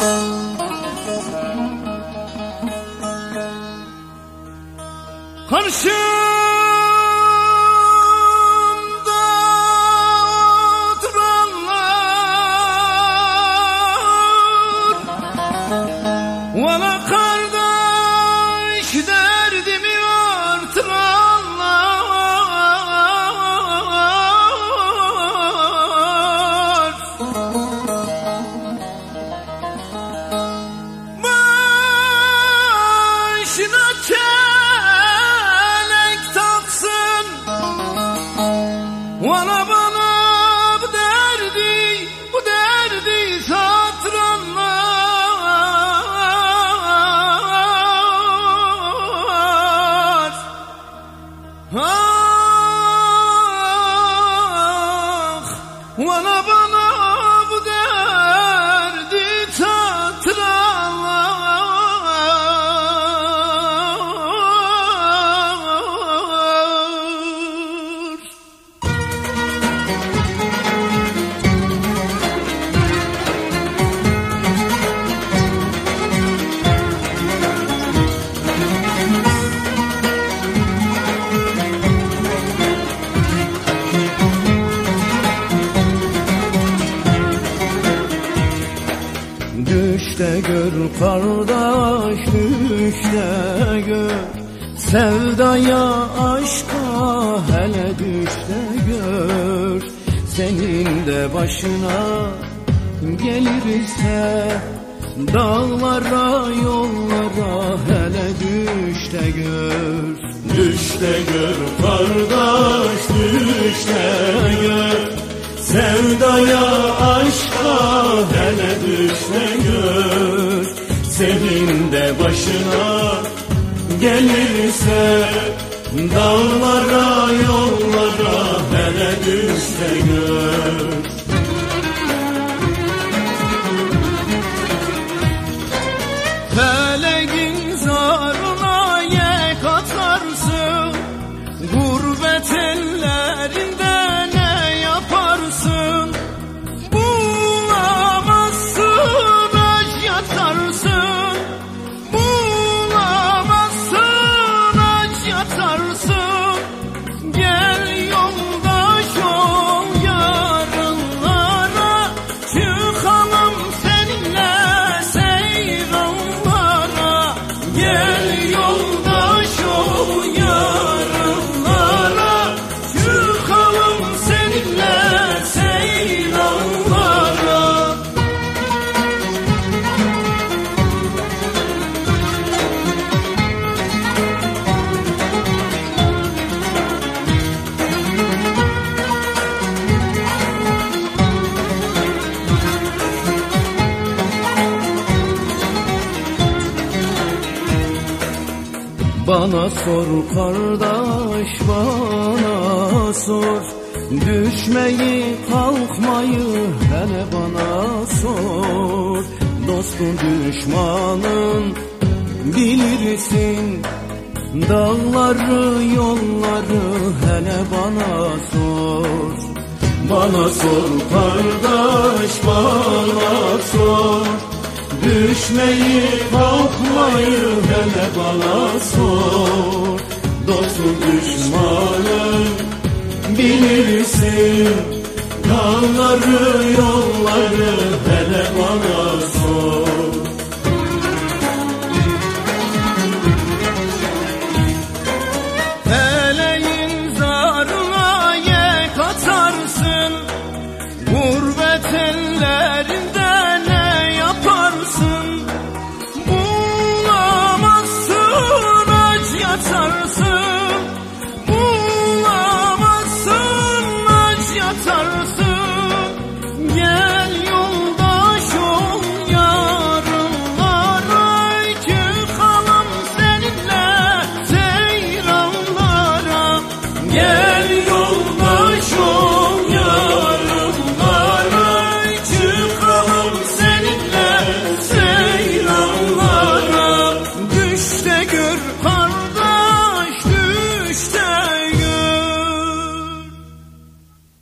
Karşımda oturanlar Ve One Düşte gör kardeş düşte gör. Sevdaya aşka hele düşte gör. Senin de başına gelirse Dağlara yollara hele düşte gör. Düşte gör kardeş düşte gör Sevdaya aşka hele düşte gör Senin de başına gelirse Dağlara yollara hele düşte gör Feleğin zarına yek atarsın Gurbet ellerinde Bana sor kardeş bana sor. Düşmeyi kalkmayı hele bana sor. Dostun düşmanın bilirsin. Dağları yolları hele bana sor. Bana sor kardeş bana sor Düşmeyi kalkmayı hele bana sor. Dostum düşmanın bilirsin. Dağları yolları hele bana sor atarsın